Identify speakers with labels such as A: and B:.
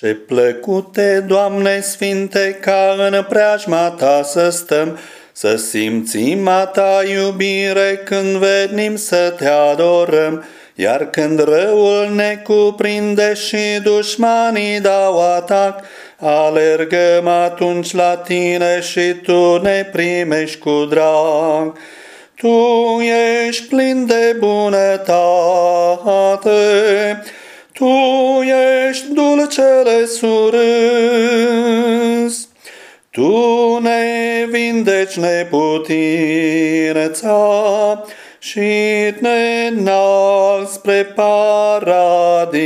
A: Ce plăcute, Doamne Sfinte, ca în preajma Ta să stăm, să simțim a Ta iubire când venim să Te adorăm, iar când răul ne cuprinde și dușmanii dau atac, alergăm atunci la Tine și Tu ne primești cu drag. Tu ești plin de bunătate, Tu ești dulcele surâs, Tu ne vindeci neputința și ne înalți spre paradis.